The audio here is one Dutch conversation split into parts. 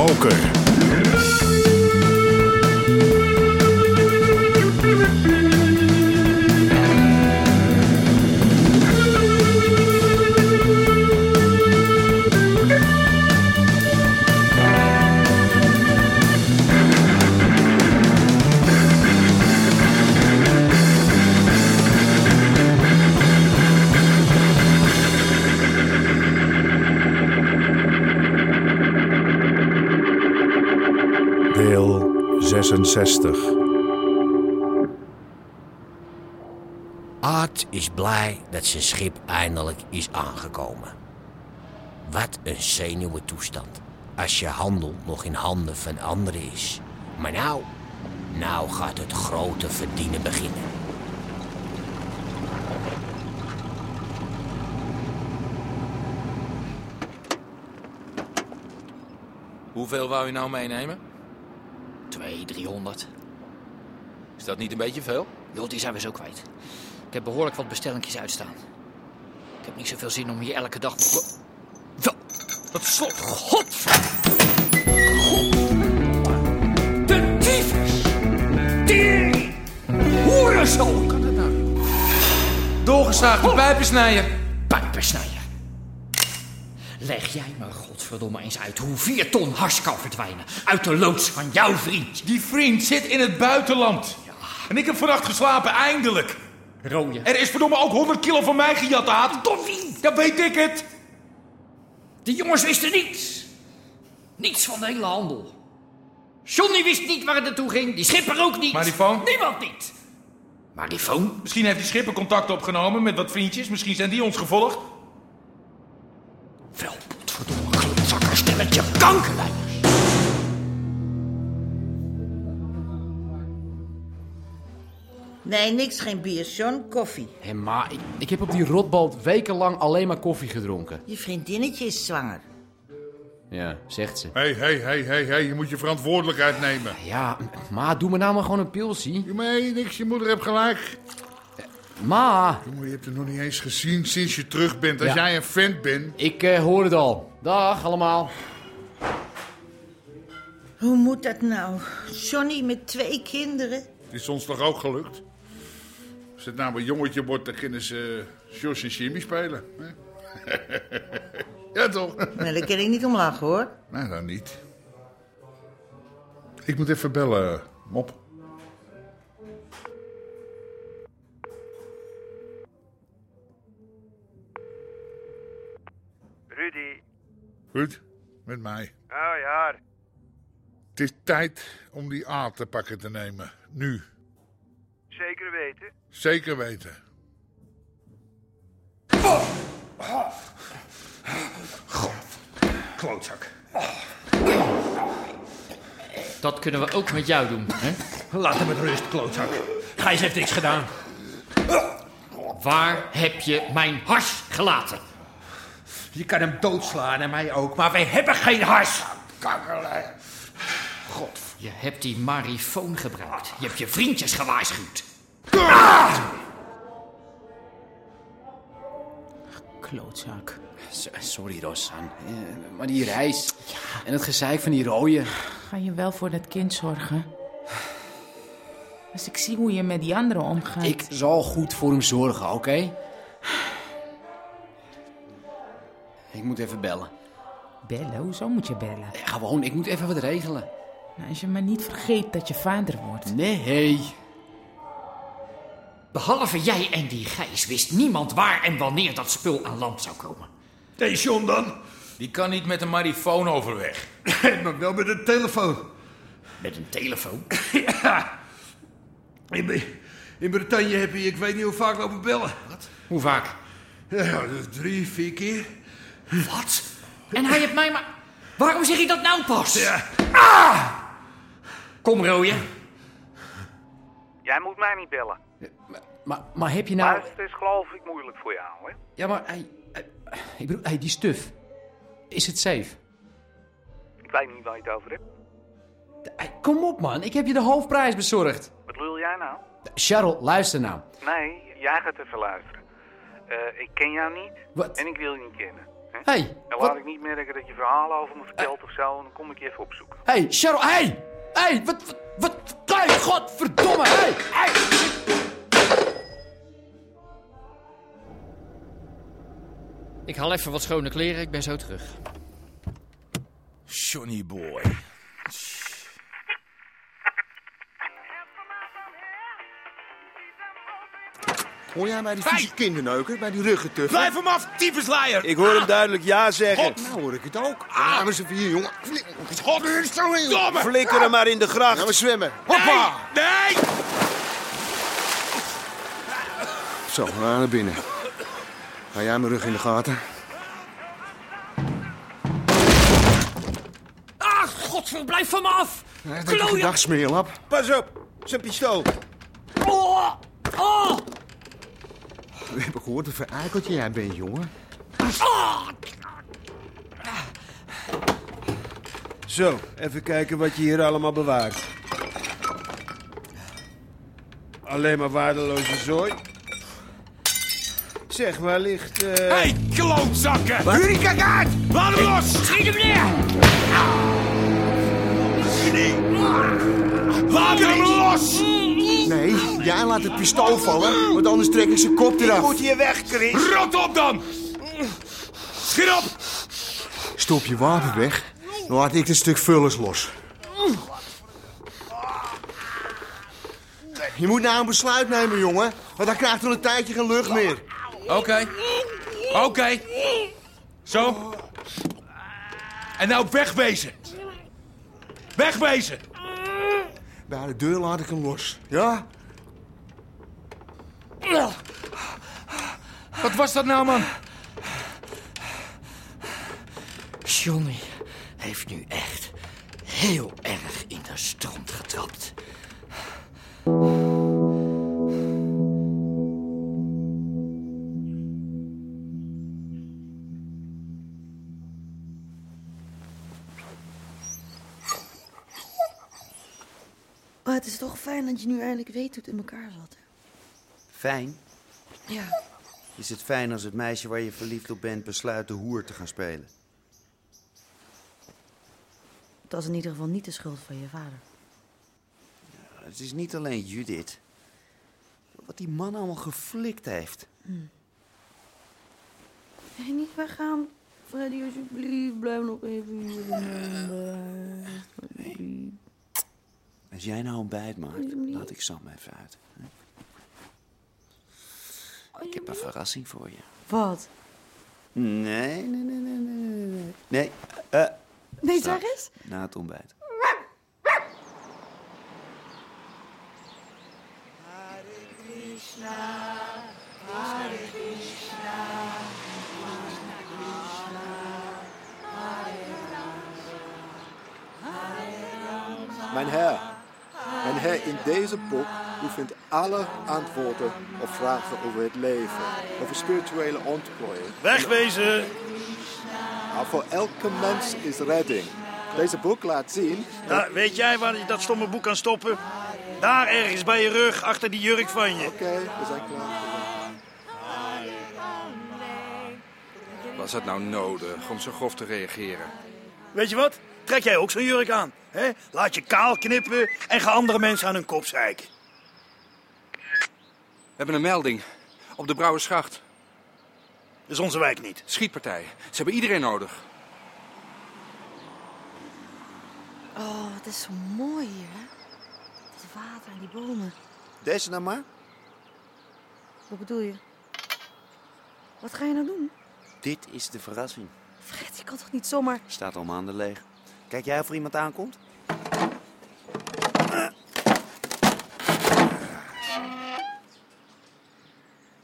Moker. 66. Aad is blij dat zijn schip eindelijk is aangekomen. Wat een zenuwen toestand als je handel nog in handen van anderen is. Maar nou, nou gaat het grote verdienen beginnen. Hoeveel wou je nou meenemen? 200, 300. Is dat niet een beetje veel? Joh, die zijn we zo kwijt. Ik heb behoorlijk wat bestellingjes uitstaan. Ik heb niet zoveel zin om hier elke dag... Wel, Dat slot. God! De tyfus! Tering! Hoerenzoon! Kan dat nou? Doorgezaagde pijpensnijer. Pijpersnijer. Leg jij me godverdomme eens uit hoe vier ton hars kan verdwijnen uit de loods van jouw vriend. Die vriend zit in het buitenland. En ik heb vannacht geslapen, eindelijk. Rooie. Er is verdomme ook 100 kilo van mij gejat, Aad. Door wie? Ja, weet ik het. De jongens wisten niets. Niets van de hele handel. Johnny wist niet waar het naartoe ging. Die schipper ook niet. Marifoon? Niemand niet. Marifoon? Misschien heeft die schipper contact opgenomen met wat vriendjes. Misschien zijn die ons gevolgd. Wel, potverdomme klootzakker, stelletje kankerlijners. Nee, niks, geen bier, John. Koffie. Hé, ma, ik, ik heb op die rotbalt wekenlang alleen maar koffie gedronken. Je vriendinnetje is zwanger. Ja, zegt ze. Hé, hé, hé, hé, hé, je moet je verantwoordelijkheid nemen. Ja, ma, doe me nou maar gewoon een pilsie. Je mee, niks, je moeder hebt gelijk. Ma, Jongen, je hebt het nog niet eens gezien sinds je terug bent. Als Ja. jij een vent bent... ik eh, hoor het al. Dag allemaal. Hoe moet dat nou? Johnny met twee kinderen? Het is ons toch ook gelukt? Als het nou een jongetje wordt, dan kunnen ze uh, Jos en Jimmy spelen. hè? ja, toch? Nee, daar kan ik niet om lachen, hoor. nou, dan niet. Ik moet even bellen, Mop. Rudy. Goed, met mij. Oh ja. Het is tijd om die A te pakken te nemen. Nu. Zeker weten. Zeker weten. Klootzak. Dat kunnen we ook met jou doen, hè? Laat hem met rust, klootzak. Gijs heeft niks gedaan. Waar heb je mijn hars gelaten? Je kan hem doodslaan en mij ook, maar wij hebben geen hars. Je hebt die marifoon gebruikt. Je hebt je vriendjes gewaarschuwd. Klootzak. S- Sorry, Rosan. Maar die reis en het gezeik van die rooien. Ga je wel voor dat kind zorgen? Als ik zie hoe je met die anderen omgaat. Ik zal goed voor hem zorgen, oké? Ik moet even bellen. Bellen? Hoezo moet je bellen? Gewoon, ik moet even wat regelen. Nou, als je maar niet vergeet dat je vader wordt. Nee. Behalve jij en die Gijs wist niemand waar en wanneer dat spul aan land zou komen. Nee, John dan? Die kan niet met een marifoon overweg. maar wel met een telefoon. Met een telefoon. ja. In, in Bretagne heb je, ik weet niet hoe vaak lopen bellen. Wat? Hoe vaak? Ja, drie, vier keer. Wat? En hij heeft mij maar... Waarom zeg je dat nou pas? Ja. Kom, rooie. Jij moet mij niet bellen. Maar, maar heb je nou... Luister is geloof ik moeilijk voor jou, hè? Ja, maar hij... hij- ik bedoel, hij, die stuf. Is het safe? Ik weet niet waar je het over hebt. Kom op, man. Ik heb je de hoofdprijs bezorgd. Wat lul jij nou? Charles, luister nou. Nee, jij gaat even luisteren. Eh, ik ken jou niet Wat? en ik wil je niet kennen. Hey, En wat- laat ik niet merken dat je verhalen over me vertelt of zo, en dan kom ik je even opzoeken. hey, Cheryl, hey! Hey, wat, wat, wat, hey, godverdomme, hey! hey. Ik haal even wat schone kleren, ik ben zo terug. Johnny boy. Hoor jij bij die vieze kinderneuker, bij die ruggetuffen? Blijf hem af, tyfusleier! Ik hoor hem duidelijk ja zeggen. Nou hoor ik het ook. Ah. we zijn hier, jongen. Godverdomme! Flikker hem maar in de gracht. Gaan we zwemmen. Hoppa! Nee! Zo, we gaan naar binnen. Ga jij mijn rug in de gaten? Ah, godver, blijf van me af! Klooien! Dag, smeerlap. Pas op, zijn pistool. Oh, oh, We hebben gehoord wat voor eikeltje jij bent, jongen. ah. Zo, even kijken wat je hier allemaal bewaart. Alleen maar waardeloze zooi. Zeg, waar ligt... eh Hé, hey, klootzakken! Kijk uit! Laat hem los! Schiet hem neer! Laat hem los! Nee, jij laat het pistool vallen, want anders trek ik zijn kop eraf. moet hier weg, Chris! Rot op dan! Schiet op! Stop je wapen weg, dan laat ik het stuk vullers los. Je moet nou een besluit nemen, jongen. Want dan krijgt er een tijdje geen lucht meer. Oké. Oké. Zo. En nou wegwezen. Wegwezen. Bij de deur laat ik hem los. Ja? Wat was dat nou, man? Johnny heeft nu echt heel erg in de stront getrapt. Maar het is toch fijn dat je nu eindelijk weet hoe het in elkaar zat. Fijn? Ja. Is het fijn als het meisje waar je verliefd op bent besluit de hoer te gaan spelen? Dat is in ieder geval niet de schuld van je vader. Het is niet alleen Judith. Wat die man allemaal geflikt heeft. Hm. Hey, niet weggaan. Freddy, alsjeblieft, blijf nog even hier. Nee. Als jij nou een bijt maakt, laat ik Sam even uit. Ik heb een verrassing voor je. Wat? Nee, nee, nee, nee, nee, nee. Nee, eh. Nee, straks, zeg eens. Na het ontbijt. Mijn heer, mijn heer, in deze boek u vindt alle antwoorden op vragen over het leven, over spirituele ontplooiing. Wegwezen! Maar voor elke mens is redding. Deze boek laat zien. Ja, weet jij waar je dat stomme boek kan stoppen? Daar ergens bij je rug, achter die jurk van je. Oké, we zijn klaar. Was het nou nodig om zo grof te reageren? Weet je wat? Trek jij ook zo'n jurk aan. Hè? Laat je kaal knippen en ga andere mensen aan hun kop zeiken. We hebben een melding. Op de Brouwersgracht. Dat is onze wijk niet. Schietpartij. Ze hebben iedereen nodig. Oh, het is zo mooi hier, hè? Dat water en die bomen. Deze nou maar. Wat bedoel je? Wat ga je nou doen? Dit is de verrassing. Fred, je kan toch niet zomaar... Staat al maanden leeg. Kijk jij of er iemand aankomt?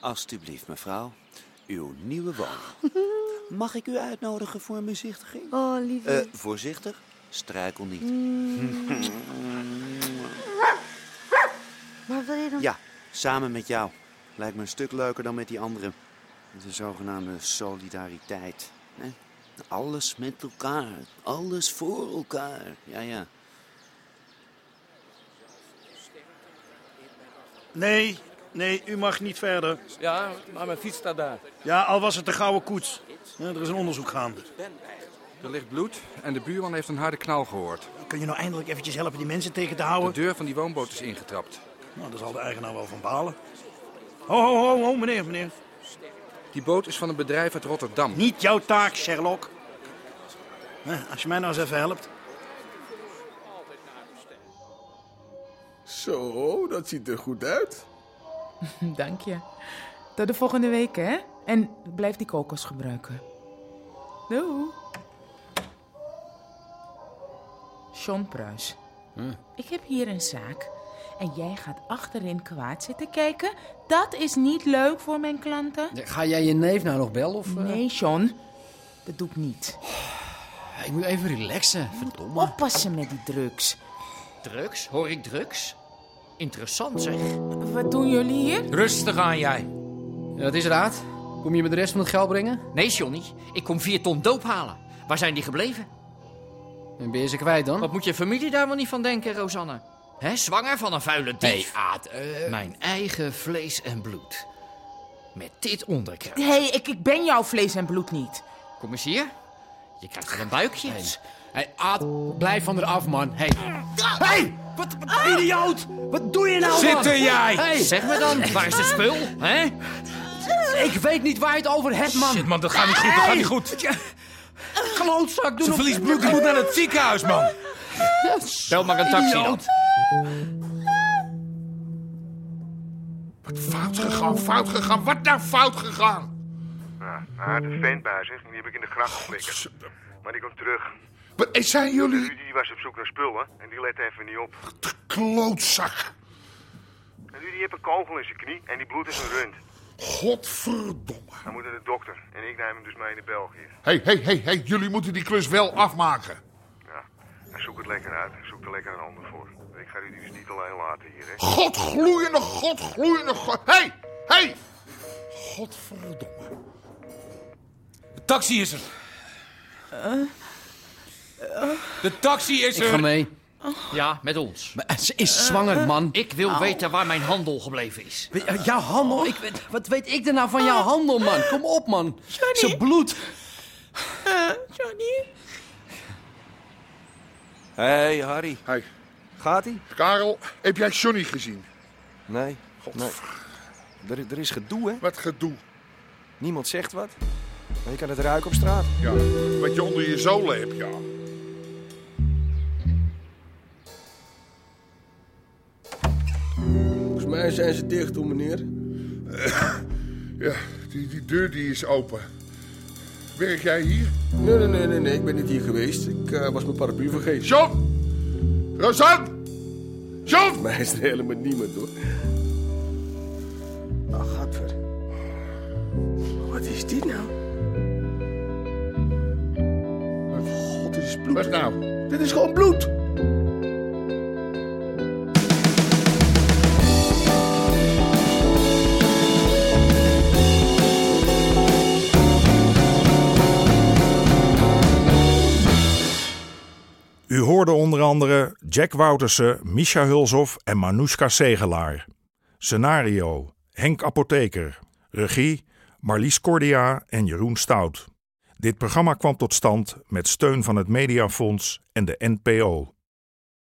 Alsjeblieft, mevrouw. Uw nieuwe woning. Mag ik u uitnodigen voor een bezichtiging? Oh, lieve. Eh, voorzichtig, struikel niet. Maar wil je dan... Ja, samen met jou. Lijkt me een stuk leuker dan met die anderen. De zogenaamde solidariteit. Alles met elkaar. Alles voor elkaar. Ja, ja. Nee, Nee, u mag niet verder. Ja, maar mijn fiets staat daar. Ja, al was het de gouden koets. Ja, er is een onderzoek gaande. Er ligt bloed en de buurman heeft een harde knal gehoord. Kun je nou eindelijk eventjes helpen die mensen tegen te houden? De deur van die woonboot is ingetrapt. Nou, daar zal de eigenaar wel van balen. Ho, ho, ho, ho, meneer, meneer. Die boot is van een bedrijf uit Rotterdam. Niet jouw taak, Sherlock. Als je mij nou eens even helpt. Zo, dat ziet er goed uit. Dank je. Tot de volgende week, hè? En blijf die kokos gebruiken. Doei. John Pruis. Ik heb hier een zaak. En jij gaat achterin kwaad zitten kijken? Dat is niet leuk voor mijn klanten. Ga jij je neef nou nog bellen? Of, eh? Nee, John. Dat doe ik niet. Ik moet even relaxen. Verdomme. Oppassen met die drugs. Drugs? Hoor ik drugs? Interessant zeg. Wat doen jullie hier? Rustig aan jij. Ja, wat is raad? Kom je me de rest van het geld brengen? Nee, Johnny. Ik kom vier ton doop halen. Waar zijn die gebleven? En ben je ze kwijt dan? Wat moet je familie daar wel niet van denken, Rosanne? Hè, zwanger van een vuile dief? Hey, Aad, eh, Mijn eigen vlees en bloed. Met dit onderkruid. Hé, hey, ik, ik ben jouw vlees en bloed niet. Kom eens hier. Je krijgt er een buikje. Hey, Aad, blijf van eraf, man. Hey. Hey, wat, wat idioot! Wat doe je nou, man? Zitten jij! Hey, zeg me dan, waar is het spul? Hè? Ik weet niet waar je het over hebt, man. Shit, man, dat gaat niet goed, dat gaat niet goed. Klootzak, doe Ze nog- verliest bloed, die moet naar het ziekenhuis, man. Bel maar een taxi. Wat fout gegaan, fout gegaan. Wat nou fout gegaan? Had een vent bij zich die heb ik in de gracht geflikkerd. Maar die komt terug. Wat, eh, zijn jullie Rudy die was op zoek naar spullen en die lette even niet op. klootzak? En Rudy heeft een kogel in zijn knie en die bloed is een rund. Godverdomme. Hij moet naar de dokter en ik neem hem dus mee naar België. Hé, hé, hé, hé, jullie moeten die klus wel afmaken. Ja, hij zoekt het lekker uit. Hij zoekt er lekker een ander voor. Ik ga Rudy dus niet alleen laten hier, hè. Godgloeiende, godgloeiende, god... Hé, hey, hé! Hey. Godverdomme. De taxi is er. De taxi is Ik er. ga mee. Ja, met ons. Maar ze is zwanger, man. Ik wil Au. weten waar mijn handel gebleven is. We- eh, Jouw handel? Ik, weet- wat weet ik er nou van jouw handel, man? Kom op, man. Ze bloed. Johnny? Hey, Harry. Hey. Gaat-ie? Karel, heb jij Johnny gezien? Nee. nee. Er, er is gedoe, hè? Wat gedoe? Niemand zegt wat. Maar je kan het ruiken op straat. Ja, wat je onder je zolen hebt, ja. Volgens mij zijn ze dicht, hoor, meneer. Ja, die, die deur die is open. Werk jij hier? Nee, nee, nee, nee, nee. Ik ben niet hier geweest. Ik eh, was mijn paraplu vergeten. John! Rosanne! John! Mij is er helemaal niemand, hoor. Ach, gadver. Wat is dit nou? God, dit is bloed. Wat nou? Dit is gewoon bloed. Hoorde onder andere Jack Woutersen, Misha Hulshoff en Manoushka Segelaar. Scenario: Henk Apotheker. Regie: Marlies Cordia en Jeroen Stout. Dit programma kwam tot stand met steun van het Mediafonds en de NPO.